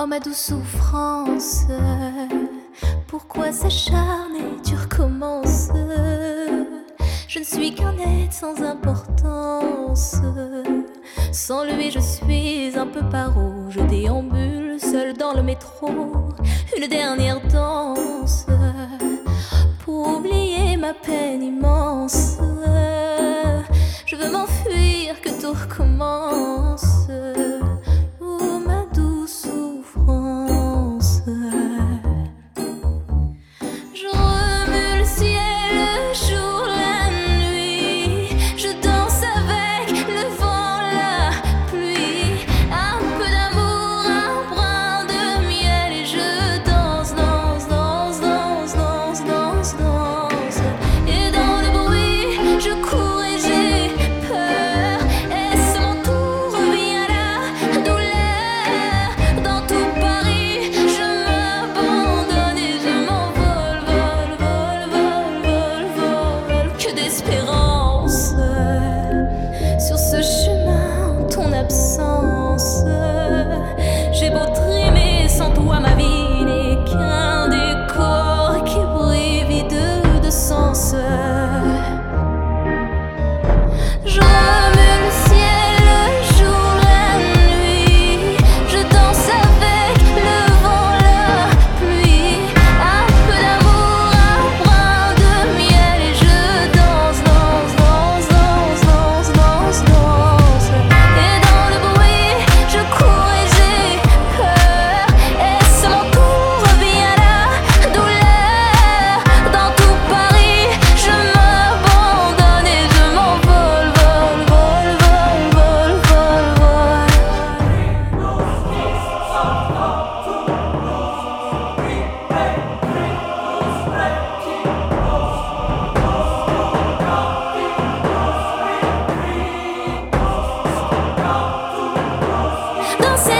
Oh ma douce souffrance, pourquoi s'acharner, tu recommences Je ne suis qu'un être sans importance. Sans lui, je suis un peu paro. Je déambule seul dans le métro. Une dernière danse pour oublier ma peine immense. absence. J'ai beau trimer sans toi, ma vie n'est qu'un. no sé